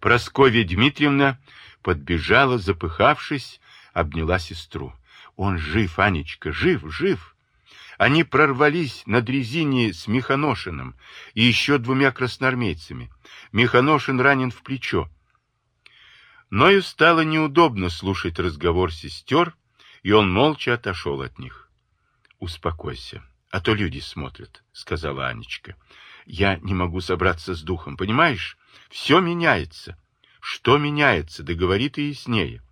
Просковья Дмитриевна подбежала, запыхавшись, обняла сестру. Он жив, Анечка, жив, жив. Они прорвались на дрезине с Механошиным и еще двумя красноармейцами. Механошин ранен в плечо. Ною стало неудобно слушать разговор сестер, и он молча отошел от них. «Успокойся, а то люди смотрят», — сказала Анечка. «Я не могу собраться с духом, понимаешь? Все меняется». «Что меняется? Да говори ты яснее».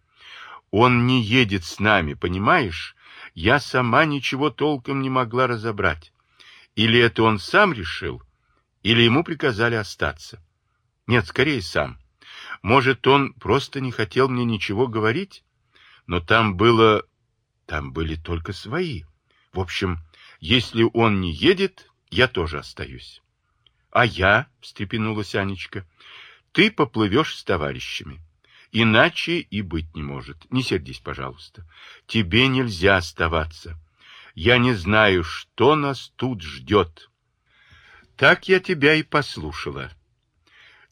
«Он не едет с нами, понимаешь? Я сама ничего толком не могла разобрать. Или это он сам решил, или ему приказали остаться. Нет, скорее сам. Может, он просто не хотел мне ничего говорить? Но там было... Там были только свои. В общем, если он не едет, я тоже остаюсь. — А я, — встрепенулась Анечка, — ты поплывешь с товарищами. Иначе и быть не может. Не сердись, пожалуйста. Тебе нельзя оставаться. Я не знаю, что нас тут ждет. Так я тебя и послушала.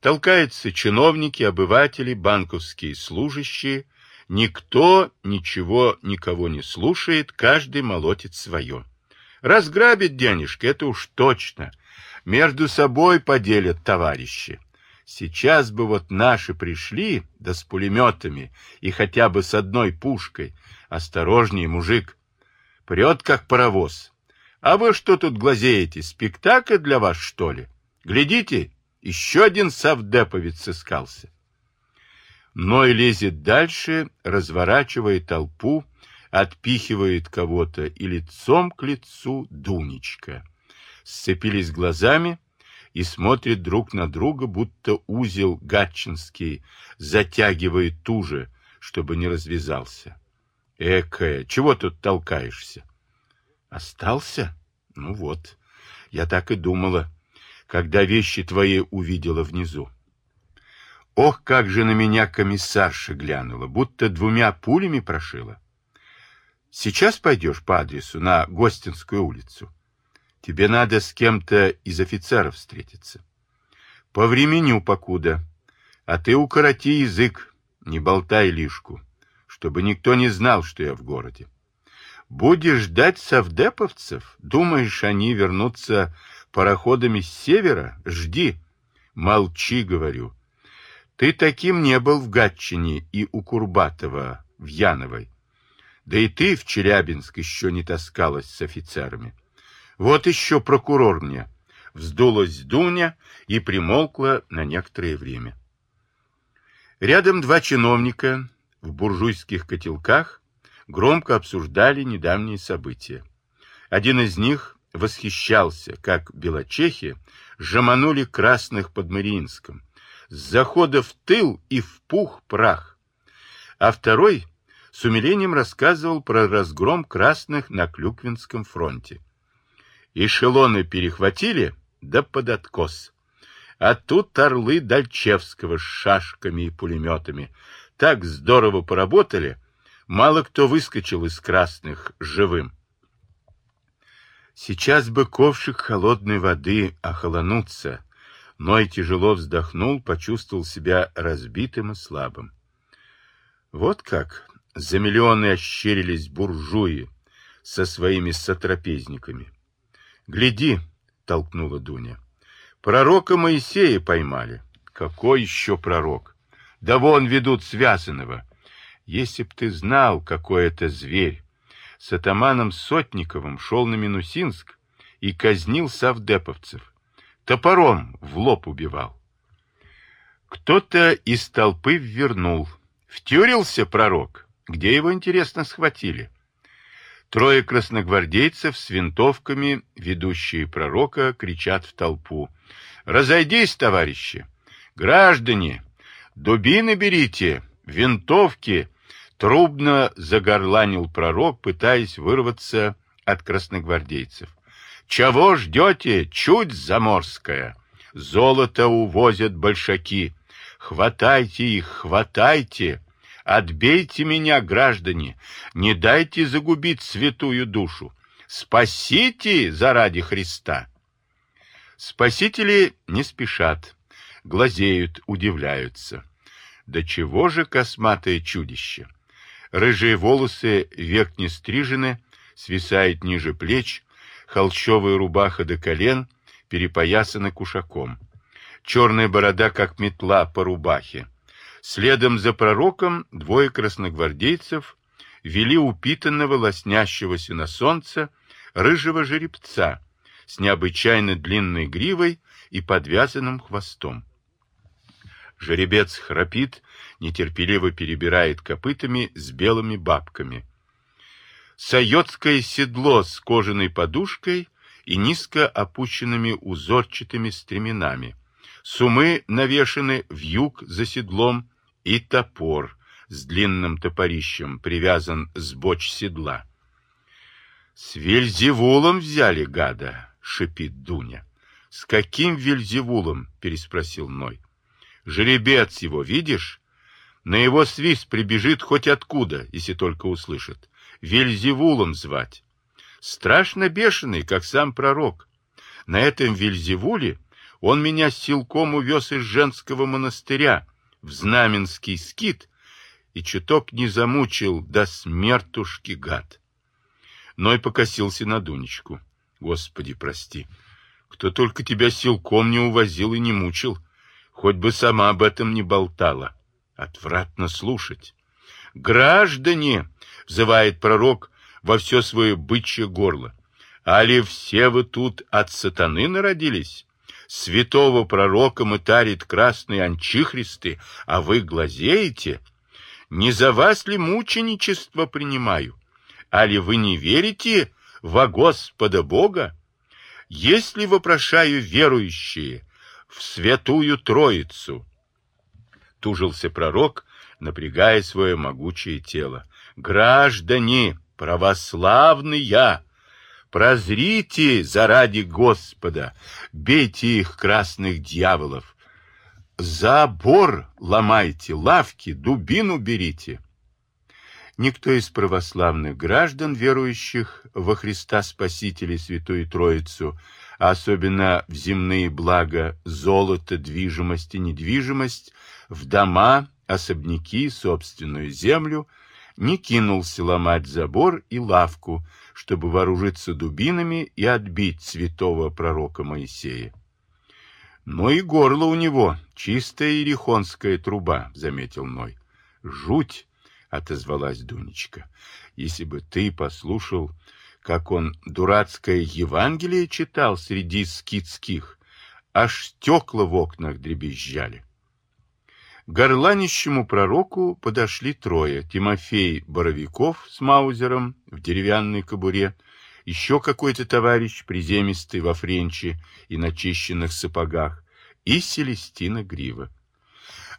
Толкаются чиновники, обыватели, банковские служащие. Никто ничего никого не слушает, каждый молотит свое. Разграбит денежки, это уж точно. Между собой поделят товарищи. Сейчас бы вот наши пришли, да с пулеметами, и хотя бы с одной пушкой. Осторожнее, мужик. Прет, как паровоз. А вы что тут глазеете? Спектакль для вас, что ли? Глядите, еще один совдеповец сыскался. Ной лезет дальше, разворачивая толпу, отпихивает кого-то и лицом к лицу Дунечка. Сцепились глазами и смотрят друг на друга, будто узел гатчинский затягивает туже, чтобы не развязался. Экая, чего тут толкаешься? Остался? Ну вот, я так и думала когда вещи твои увидела внизу. Ох, как же на меня комиссарша глянула, будто двумя пулями прошила. Сейчас пойдешь по адресу на Гостинскую улицу. Тебе надо с кем-то из офицеров встретиться. По времени покуда, а ты укороти язык, не болтай лишку, чтобы никто не знал, что я в городе. Будешь ждать совдеповцев? Думаешь, они вернутся пароходами с севера? Жди. Молчи, говорю. Ты таким не был в Гатчине и у Курбатова, в Яновой. Да и ты в Челябинск еще не таскалась с офицерами. Вот еще прокурор мне. Вздулась Дуня и примолкла на некоторое время. Рядом два чиновника в буржуйских котелках громко обсуждали недавние события. Один из них восхищался, как белочехи жеманули красных под Мариинском, с захода в тыл и в пух прах. А второй с умилением рассказывал про разгром красных на Клюквинском фронте. Эшелоны перехватили, да под откос. А тут орлы Дальчевского с шашками и пулеметами так здорово поработали, мало кто выскочил из красных живым. Сейчас бы ковшик холодной воды охолонуться, но и тяжело вздохнул, почувствовал себя разбитым и слабым. Вот как за миллионы ощерились буржуи со своими сотрапезниками. «Гляди!» — толкнула Дуня. «Пророка Моисея поймали». «Какой еще пророк?» «Да вон ведут связанного. Если б ты знал, какой это зверь!» с атаманом Сотниковым шел на Минусинск и казнил савдеповцев. Топором в лоб убивал. Кто-то из толпы ввернул. Втюрился пророк. Где его, интересно, схватили? Трое красногвардейцев с винтовками, ведущие пророка, кричат в толпу. «Разойдись, товарищи! Граждане! Дубины берите! Винтовки! Трубно загорланил пророк, пытаясь вырваться от красногвардейцев. «Чего ждете, чуть заморская? Золото увозят большаки. Хватайте их, хватайте! Отбейте меня, граждане! Не дайте загубить святую душу! Спасите заради Христа!» Спасители не спешат. глазеют, удивляются. Да чего же косматое чудище? Рыжие волосы век не стрижены, свисает ниже плеч, холщовая рубаха до колен перепоясана кушаком. Черная борода, как метла по рубахе. Следом за пророком двое красногвардейцев вели упитанного, лоснящегося на солнце, рыжего жеребца с необычайно длинной гривой и подвязанным хвостом. Жеребец храпит, нетерпеливо перебирает копытами с белыми бабками. Сайотское седло с кожаной подушкой и низко опущенными узорчатыми стременами. Сумы навешаны в юг за седлом, и топор с длинным топорищем привязан с боч седла. «С Вельзевулом взяли, гада!» — шипит Дуня. «С каким Вельзевулом?» — переспросил Ной. «Жеребец его, видишь? На его свист прибежит хоть откуда, если только услышит. Вельзевулом звать. Страшно бешеный, как сам пророк. На этом Вельзевуле он меня силком увез из женского монастыря в знаменский скит и чуток не замучил до смертушки гад. Ной покосился на Дунечку. Господи, прости. Кто только тебя силком не увозил и не мучил, хоть бы сама об этом не болтала. Отвратно слушать. «Граждане!» — взывает пророк во все свое бычье горло. «Али все вы тут от сатаны народились? Святого пророка мытарит красные анчихристы, а вы глазеете? Не за вас ли мученичество принимаю? Али вы не верите во Господа Бога? Если вопрошаю верующие в святую Троицу, тужился пророк, напрягая свое могучее тело. Граждане, православные, прозрите заради Господа, бейте их красных дьяволов, забор ломайте, лавки, дубину берите. Никто из православных граждан, верующих во Христа Спасителя и Святую Троицу, а особенно в земные блага, золото, движимость и недвижимость, в дома, особняки, собственную землю, не кинулся ломать забор и лавку, чтобы вооружиться дубинами и отбить святого пророка Моисея. Но и горло у него чистая ирихонская труба, заметил Ной. Жуть, — отозвалась Дунечка. — Если бы ты послушал, как он дурацкое Евангелие читал среди скидских, аж стекла в окнах дребезжали. Горланищему пророку подошли трое. Тимофей Боровиков с Маузером в деревянной кобуре, еще какой-то товарищ, приземистый во френче и начищенных сапогах, и Селестина Грива.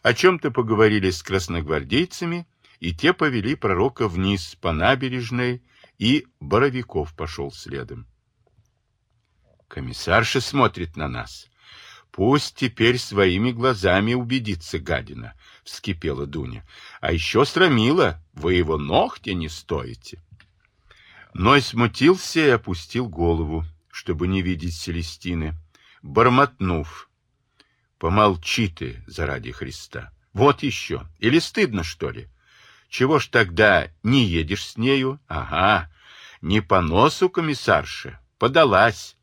О чем-то поговорили с красногвардейцами и те повели пророка вниз по набережной, и Боровиков пошел следом. Комиссарша смотрит на нас. Пусть теперь своими глазами убедится гадина, — вскипела Дуня. А еще срамила, вы его ногти не стоите. Ной смутился и опустил голову, чтобы не видеть Селестины, бормотнув. Помолчи ты заради Христа. Вот еще. Или стыдно, что ли? Чего ж тогда не едешь с нею? Ага, не по носу комиссарша, подалась.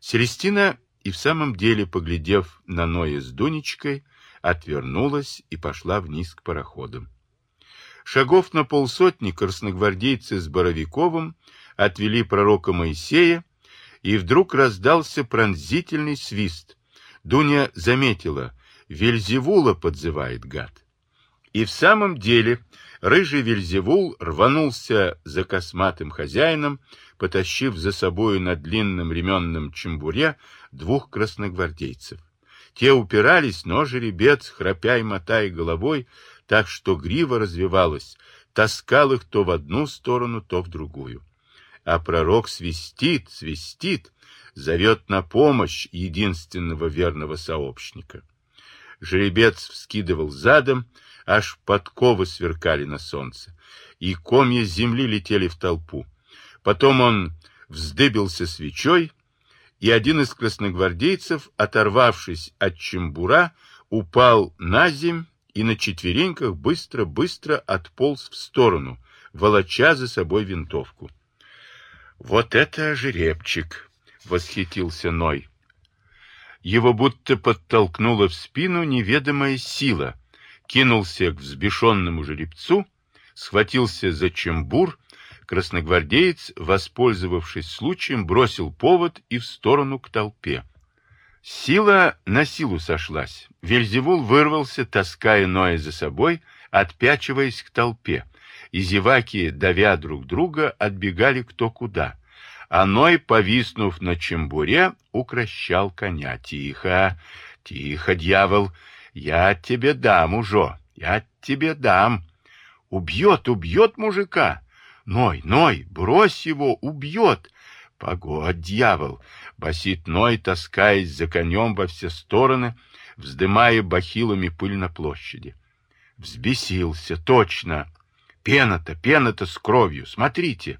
Селестина и в самом деле, поглядев на Ноя с Дунечкой, отвернулась и пошла вниз к пароходам. Шагов на полсотни красногвардейцы с Боровиковым отвели пророка Моисея, и вдруг раздался пронзительный свист. Дуня заметила, Вельзевула подзывает гад. И в самом деле рыжий Вельзевул рванулся за косматым хозяином, потащив за собою на длинном ременном чембуре двух красногвардейцев. Те упирались, но жеребец, храпя и мотая головой, так что грива развивалась, таскал их то в одну сторону, то в другую. А пророк свистит, свистит, зовет на помощь единственного верного сообщника. Жеребец вскидывал задом, аж подковы сверкали на солнце, и комья земли летели в толпу. Потом он вздыбился свечой и один из красногвардейцев, оторвавшись от чембура, упал на земь и на четвереньках быстро-быстро отполз в сторону, волоча за собой винтовку. «Вот это жеребчик!» — восхитился Ной. Его будто подтолкнула в спину неведомая сила. Кинулся к взбешенному жеребцу, схватился за чембур, красногвардеец, воспользовавшись случаем, бросил повод и в сторону к толпе. Сила на силу сошлась. Вельзевул вырвался, таская Ноя за собой, отпячиваясь к толпе, и зеваки, давя друг друга, отбегали кто куда. А Ной, повиснув на чембуре, укращал коня. «Тихо, тихо, дьявол, я тебе дам, ужо, я тебе дам. Убьет, убьет мужика. Ной, Ной, брось его, убьет. Погодь, дьявол, басит Ной, таскаясь за конем во все стороны, вздымая бахилами пыль на площади. Взбесился, точно. Пена-то, пена-то с кровью, смотрите.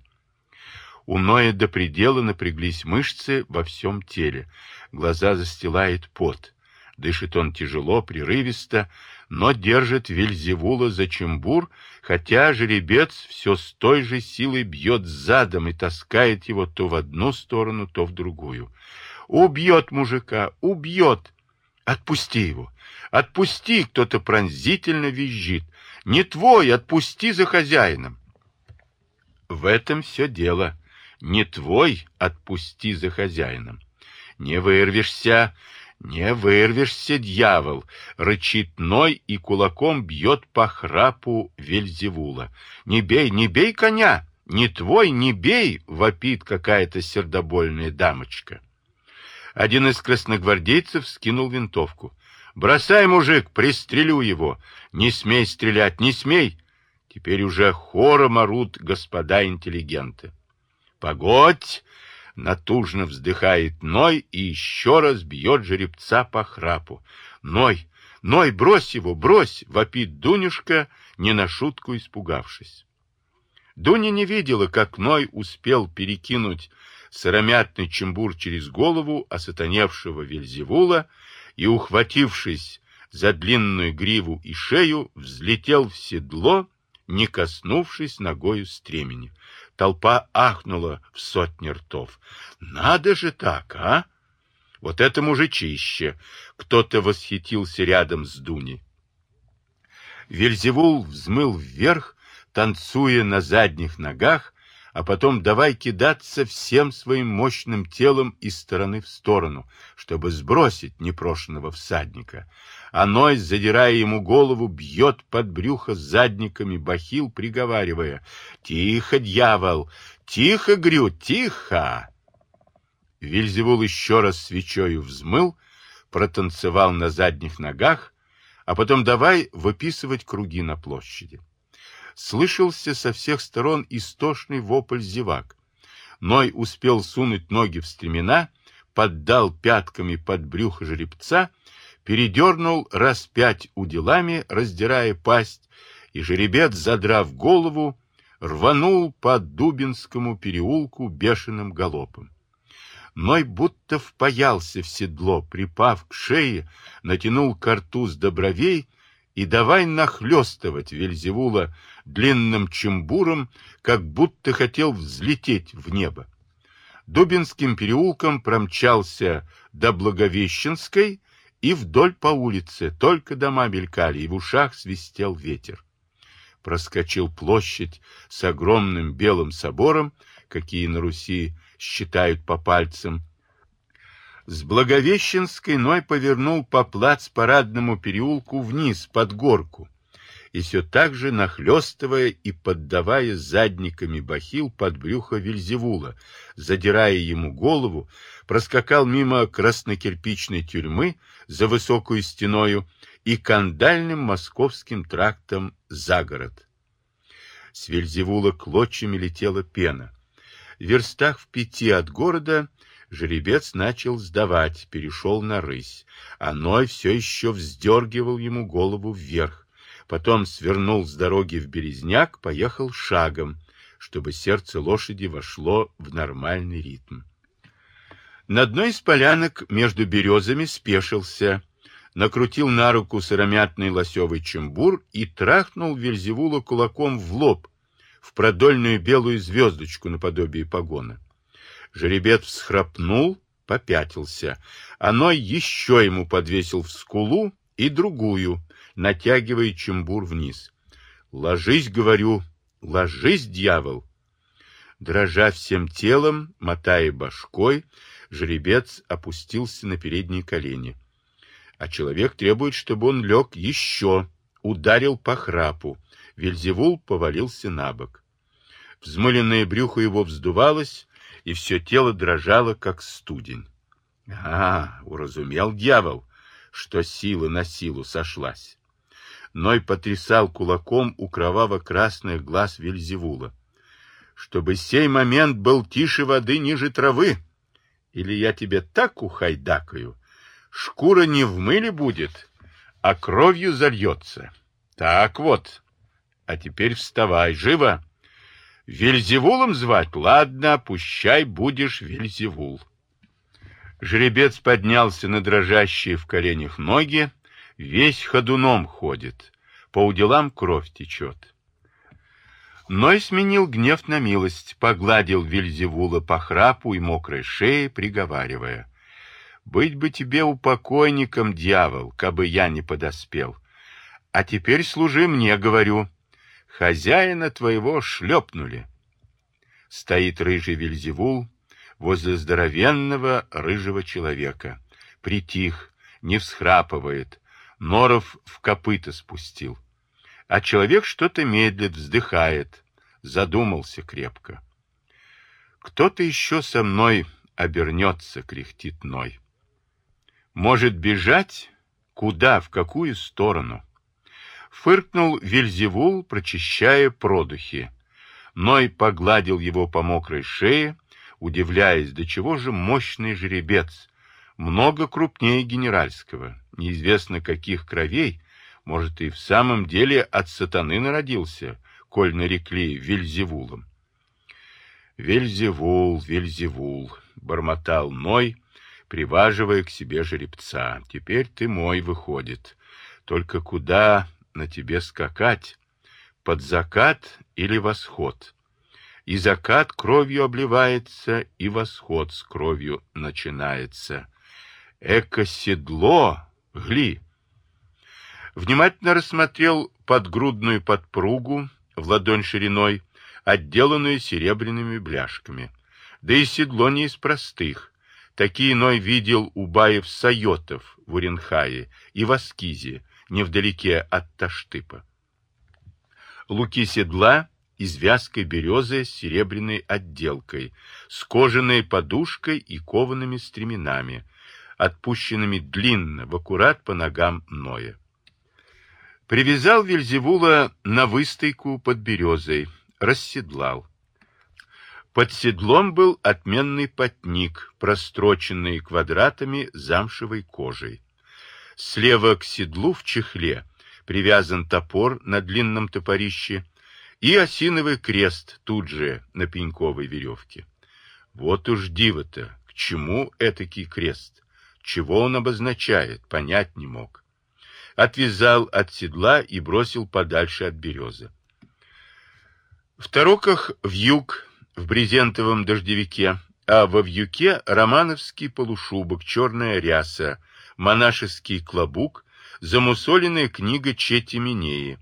У Ноя до предела напряглись мышцы во всем теле. Глаза застилает пот. Дышит он тяжело, прерывисто, но держит Вельзевула за чембур, хотя жеребец все с той же силой бьет задом и таскает его то в одну сторону, то в другую. Убьет мужика, убьет! Отпусти его! Отпусти! Кто-то пронзительно визжит. Не твой, отпусти за хозяином! В этом все дело. Не твой, отпусти за хозяином. Не вырвешься, «Не вырвешься, дьявол!» — рычит Ной и кулаком бьет по храпу Вельзевула. «Не бей, не бей коня! Не твой, не бей!» — вопит какая-то сердобольная дамочка. Один из красногвардейцев скинул винтовку. «Бросай, мужик, пристрелю его! Не смей стрелять, не смей!» Теперь уже хором орут господа интеллигенты. «Погодь!» Натужно вздыхает Ной и еще раз бьет жеребца по храпу. «Ной! Ной, брось его, брось!» — вопит Дунюшка, не на шутку испугавшись. Дуня не видела, как Ной успел перекинуть сыромятный чембур через голову осатаневшего Вельзевула и, ухватившись за длинную гриву и шею, взлетел в седло, не коснувшись ногою стремени. Толпа ахнула в сотни ртов. Надо же так, а? Вот это мужичище! Кто-то восхитился рядом с Дуней. Вельзевул взмыл вверх, танцуя на задних ногах, а потом давай кидаться всем своим мощным телом из стороны в сторону, чтобы сбросить непрошенного всадника. А Ной, задирая ему голову, бьет под брюхо задниками бахил, приговаривая «Тихо, дьявол! Тихо, грю, тихо!» Вильзевул еще раз свечою взмыл, протанцевал на задних ногах, а потом давай выписывать круги на площади слышался со всех сторон истошный вопль зевак. Ной успел сунуть ноги в стремена, поддал пятками под брюхо жеребца, передернул раз пять уделами, раздирая пасть, и жеребец, задрав голову, рванул по Дубинскому переулку бешеным галопом. Ной будто впаялся в седло, припав к шее, натянул картуз до бровей и давай нахлестывать Вельзевула длинным чембуром, как будто хотел взлететь в небо. Дубинским переулком промчался до Благовещенской и вдоль по улице, только дома мелькали, и в ушах свистел ветер. Проскочил площадь с огромным белым собором, какие на Руси считают по пальцам, с Благовещенской Ной повернул по плац-парадному переулку вниз, под горку, и все так же, нахлестывая и поддавая задниками бахил под брюхо Вильзевула, задирая ему голову, проскакал мимо краснокирпичной тюрьмы за высокую стеною и кандальным московским трактом за город. С Вильзевула клочьями летела пена. В верстах в пяти от города жеребец начал сдавать, перешел на рысь, а Ной все еще вздергивал ему голову вверх. Потом свернул с дороги в Березняк, поехал шагом, чтобы сердце лошади вошло в нормальный ритм. На одной из полянок между березами спешился, накрутил на руку сыромятный лосевый чембур и трахнул Вельзевула кулаком в лоб, в продольную белую звездочку наподобие погона. Жеребец всхрапнул, попятился. Оной еще ему подвесил в скулу и другую, натягивая чембур вниз. «Ложись, — говорю, — ложись, дьявол!» Дрожа всем телом, мотая башкой, жеребец опустился на передние колени. А человек требует, чтобы он лег еще, ударил по храпу. Вельзевул повалился на бок. Взмыленное брюхо его вздувалось, и все тело дрожало, как студень. А, уразумел дьявол, что сила на силу сошлась. Ной потрясал кулаком у кроваво-красных глаз Вельзевула. Чтобы сей момент был тише воды ниже травы, или я тебе так ухайдакаю, шкура не в мыле будет, а кровью зальется. Так вот, а теперь вставай, живо! Вельзевулом звать? Ладно, пущай будешь Вельзевул. Жеребец поднялся на дрожащие в коленях ноги, весь ходуном ходит, по уделам кровь течет. Ной сменил гнев на милость, погладил Вельзевула по храпу и мокрой шее, приговаривая. «Быть бы тебе упокойником, дьявол, кабы я не подоспел. А теперь служи мне, говорю, Хозяина твоего шлепнули. Стоит рыжий Вельзевул возле здоровенного рыжего человека. Притих, не всхрапывает, норов в копыта спустил. А человек что-то медлит, вздыхает, задумался крепко. Кто-то еще со мной обернется, кряхтит Ной. Может бежать? Куда, в какую сторону? Фыркнул Вельзевул, прочищая продухи. Ной погладил его по мокрой шее, удивляясь, до чего же мощный жеребец, много крупнее генеральского, неизвестно каких кровей, может, и в самом деле от сатаны народился, коль нарекли Вельзевулом. «Вельзевул, Вельзевул!» — бормотал Ной, приваживая к себе жеребца. «Теперь ты мой, выходит. Только куда на тебе скакать, под закат или восход. И закат кровью обливается, и восход с кровью начинается. Эко-седло, гли! Внимательно рассмотрел подгрудную подпругу в ладонь шириной, отделанную серебряными бляшками. Да и седло не из простых. Такие иной видел у баев-сайотов в Уренхае и в Аскизе, невдалеке от Таштыпа. Луки седла из вязкой березы с серебряной отделкой, с кожаной подушкой и коваными стременами, отпущенными длинно, в аккурат по ногам Ноя. Привязал Вельзевула на выстойку под березой, расседлал. Под седлом был отменный потник, простроченный квадратами замшевой кожей. Слева к седлу в чехле привязан топор на длинном топорище и осиновый крест тут же на пеньковой веревке. Вот уж диво-то, к чему этакий крест? Чего он обозначает, понять не мог. Отвязал от седла и бросил подальше от березы. В тароках вьюг в брезентовом дождевике, а во вьюке романовский полушубок, черная ряса, монашеский клобук, замусоленная книга Чети Минеи.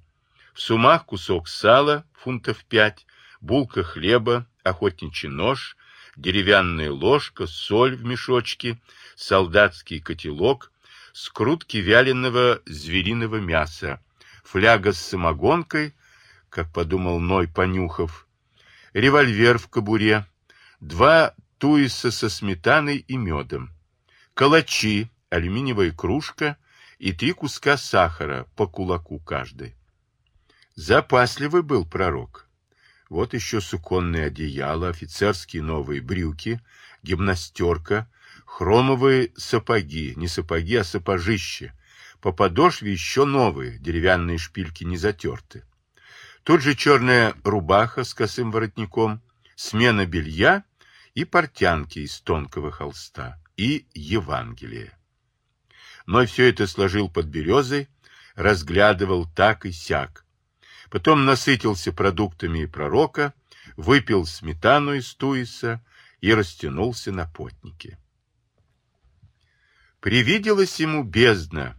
В сумах кусок сала, фунтов пять, булка хлеба, охотничий нож, деревянная ложка, соль в мешочке, солдатский котелок, скрутки вяленого звериного мяса, фляга с самогонкой, как подумал Ной Понюхов, револьвер в кобуре, два туиса со сметаной и медом, калачи, алюминиевая кружка и три куска сахара по кулаку каждый. Запасливый был пророк. Вот еще суконное одеяло, офицерские новые брюки, гимнастерка, хромовые сапоги, не сапоги, а сапожище. По подошве еще новые, деревянные шпильки не затерты. Тут же черная рубаха с косым воротником, смена белья и портянки из тонкого холста. и Евангелие. Ной все это сложил под березой, разглядывал так и сяк. Потом насытился продуктами пророка, выпил сметану из туиса и растянулся на потнике. Привиделась ему бездна,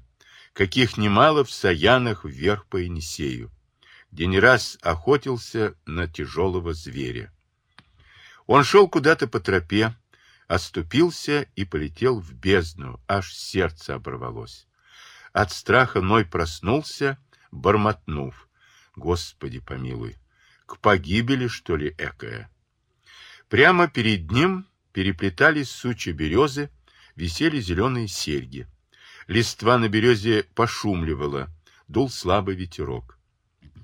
каких немало в Саянах вверх по Енисею, где не раз охотился на тяжелого зверя. Он шел куда-то по тропе, оступился и полетел в бездну, аж сердце оборвалось. От страха Ной проснулся, бормотнув. Господи помилуй, к погибели, что ли, экая? Прямо перед ним переплетались сучья березы, висели зеленые серьги. Листва на березе пошумливала, дул слабый ветерок.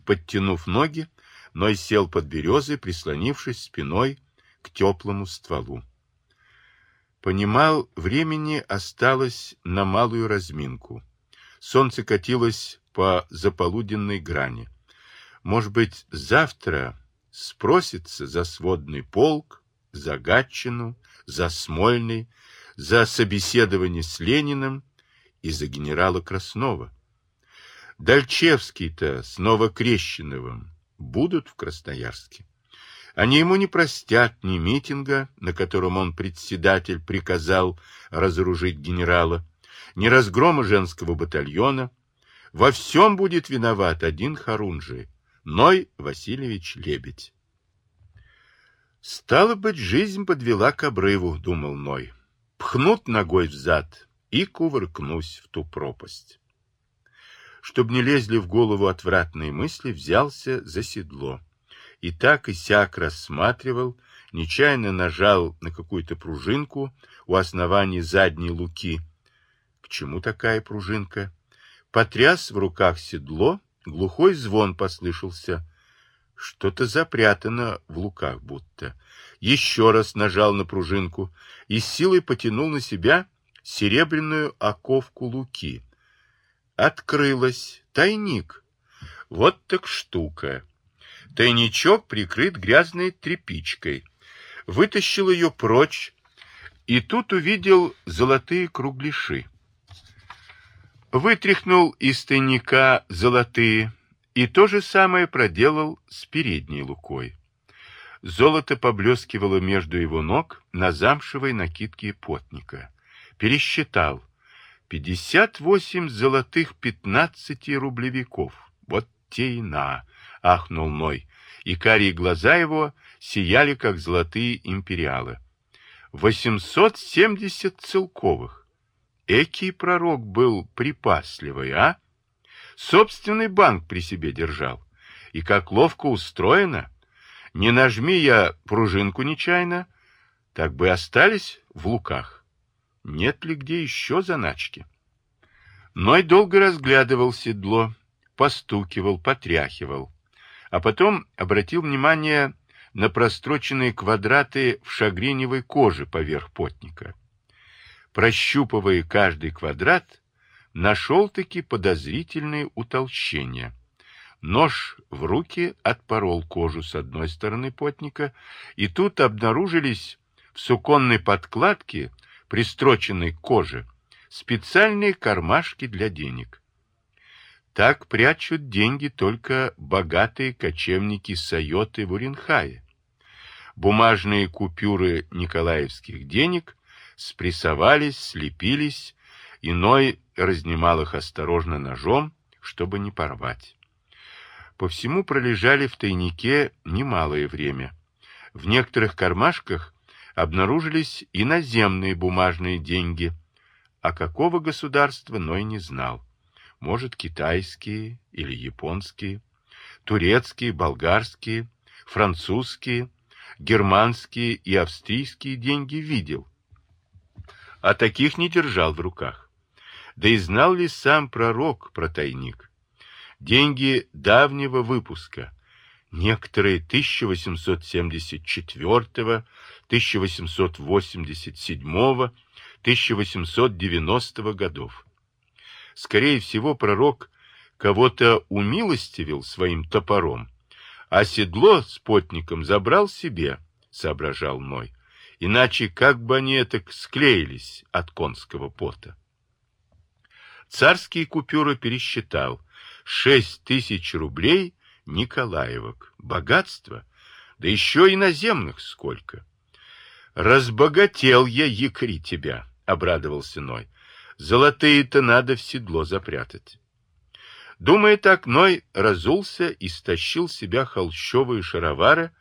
Подтянув ноги, Ной сел под березой, прислонившись спиной к теплому стволу. Понимал, времени осталось на малую разминку. Солнце катилось по заполуденной грани. Может быть, завтра спросится за сводный полк, за Гатчину, за Смольный, за собеседование с Лениным и за генерала Краснова. Дальчевский-то с Новокрещеновым будут в Красноярске. Они ему не простят ни митинга, на котором он председатель приказал разоружить генерала, ни разгрома женского батальона. Во всем будет виноват один Харунжи, Ной Васильевич Лебедь. Стало быть, жизнь подвела к обрыву, думал Ной. Пхнут ногой взад и кувыркнусь в ту пропасть. Чтоб не лезли в голову отвратные мысли, взялся за седло и так и сяк рассматривал, нечаянно нажал на какую-то пружинку у основания задней луки. К чему такая пружинка? Потряс в руках седло, глухой звон послышался. Что-то запрятано в луках будто. Еще раз нажал на пружинку и с силой потянул на себя серебряную оковку луки. Открылась тайник. Вот так штука. Тайничок прикрыт грязной тряпичкой. Вытащил ее прочь, и тут увидел золотые кругляши. Вытряхнул из тайника золотые, и то же самое проделал с передней лукой. Золото поблескивало между его ног на замшевой накидке потника. Пересчитал. Пятьдесят восемь золотых пятнадцати рублевиков. Вот те и на. — ахнул Ной, и карие глаза его сияли, как золотые империалы. «Восемьсот семьдесят целковых! Экий пророк был припасливый, а? Собственный банк при себе держал. И как ловко устроено! Не нажми я пружинку нечаянно, так бы остались в луках. Нет ли где еще заначки?» Ной долго разглядывал седло, постукивал, потряхивал а потом обратил внимание на простроченные квадраты в шагреневой коже поверх потника. Прощупывая каждый квадрат, нашел-таки подозрительные утолщения. Нож в руки отпорол кожу с одной стороны потника, и тут обнаружились в суконной подкладке, пристроченной к коже, специальные кармашки для денег. Так прячут деньги только богатые кочевники Сайоты в Уренхае. Бумажные купюры николаевских денег спрессовались, слепились, иной разнимал их осторожно ножом, чтобы не порвать. По всему пролежали в тайнике немалое время. В некоторых кармашках обнаружились иноземные бумажные деньги, а какого государства Ной не знал может, китайские или японские, турецкие, болгарские, французские, германские и австрийские деньги видел, а таких не держал в руках. Да и знал ли сам пророк про тайник? Деньги давнего выпуска, некоторые 1874, 1887, 1890 годов. Скорее всего, пророк кого-то умилостивил своим топором, а седло с потником забрал себе, соображал Ной, иначе как бы они так склеились от конского пота. Царские купюры пересчитал. Шесть тысяч рублей Николаевок. Богатство? Да еще и наземных сколько. Разбогател я, якри тебя, обрадовался Ной. Золотые-то надо в седло запрятать. Думая так, Ной разулся и стащил себя холщовые шаровары,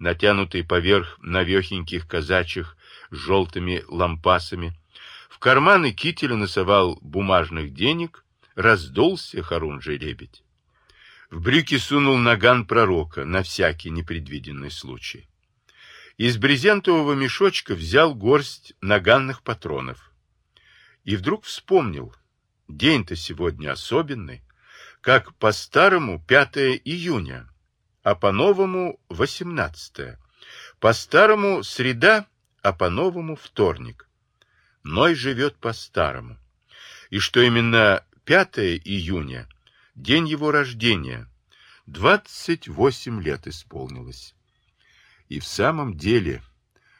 натянутые поверх навехеньких казачьих с желтыми лампасами. В карманы кителя носовал бумажных денег, раздулся хорунжий лебедь. В брюки сунул наган пророка на всякий непредвиденный случай. Из брезентового мешочка взял горсть наганных патронов. И вдруг вспомнил, день-то сегодня особенный, как по-старому 5 июня, а по-новому 18. По-старому среда, а по-новому вторник. Ной живет по-старому. И что именно 5 июня, день его рождения, 28 лет исполнилось. И в самом деле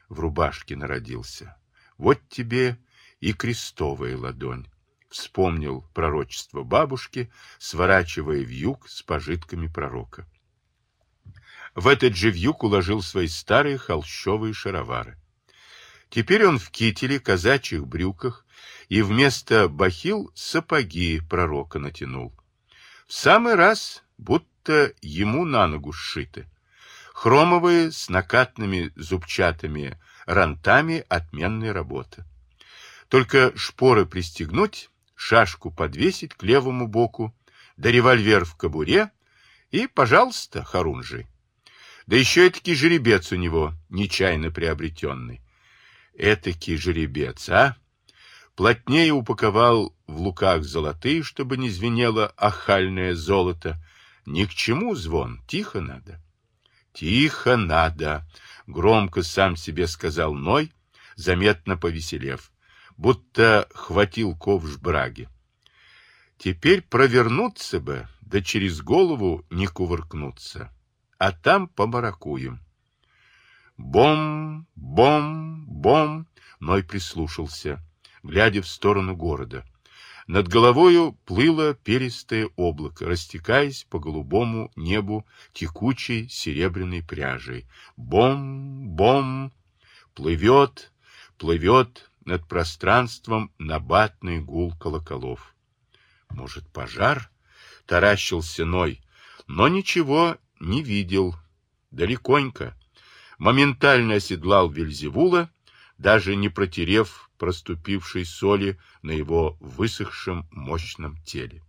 в рубашке народился. Вот тебе и крестовая ладонь. Вспомнил пророчество бабушки, сворачивая вьюг с пожитками пророка. В этот же вьюг уложил свои старые холщовые шаровары. Теперь он в кителе, казачьих брюках и вместо бахил сапоги пророка натянул. В самый раз, будто ему на ногу сшиты. Хромовые с накатными зубчатыми рантами отменной работы. Только шпоры пристегнуть, шашку подвесить к левому боку, да револьвер в кобуре, и, пожалуйста, Харунжи. Да еще этакий жеребец у него, нечаянно приобретенный. Этакий жеребец, а? Плотнее упаковал в луках золотые, чтобы не звенело охальное золото. Ни к чему звон, тихо надо. Тихо надо, громко сам себе сказал Ной, заметно повеселев, будто хватил ковш браги. Теперь провернуться бы, да через голову не кувыркнуться, а там побаракуем. Бом, бом, бом, Ной прислушался, глядя в сторону города. Над головою плыло перистое облако, растекаясь по голубому небу текучей серебряной пряжей. Бом-бом! Плывет, плывет над пространством набатный гул колоколов. Может, пожар? Таращился Ной, но ничего не видел. Далеконько. Моментально оседлал Вельзевула, даже не протерев проступившей соли на его высохшем мощном теле.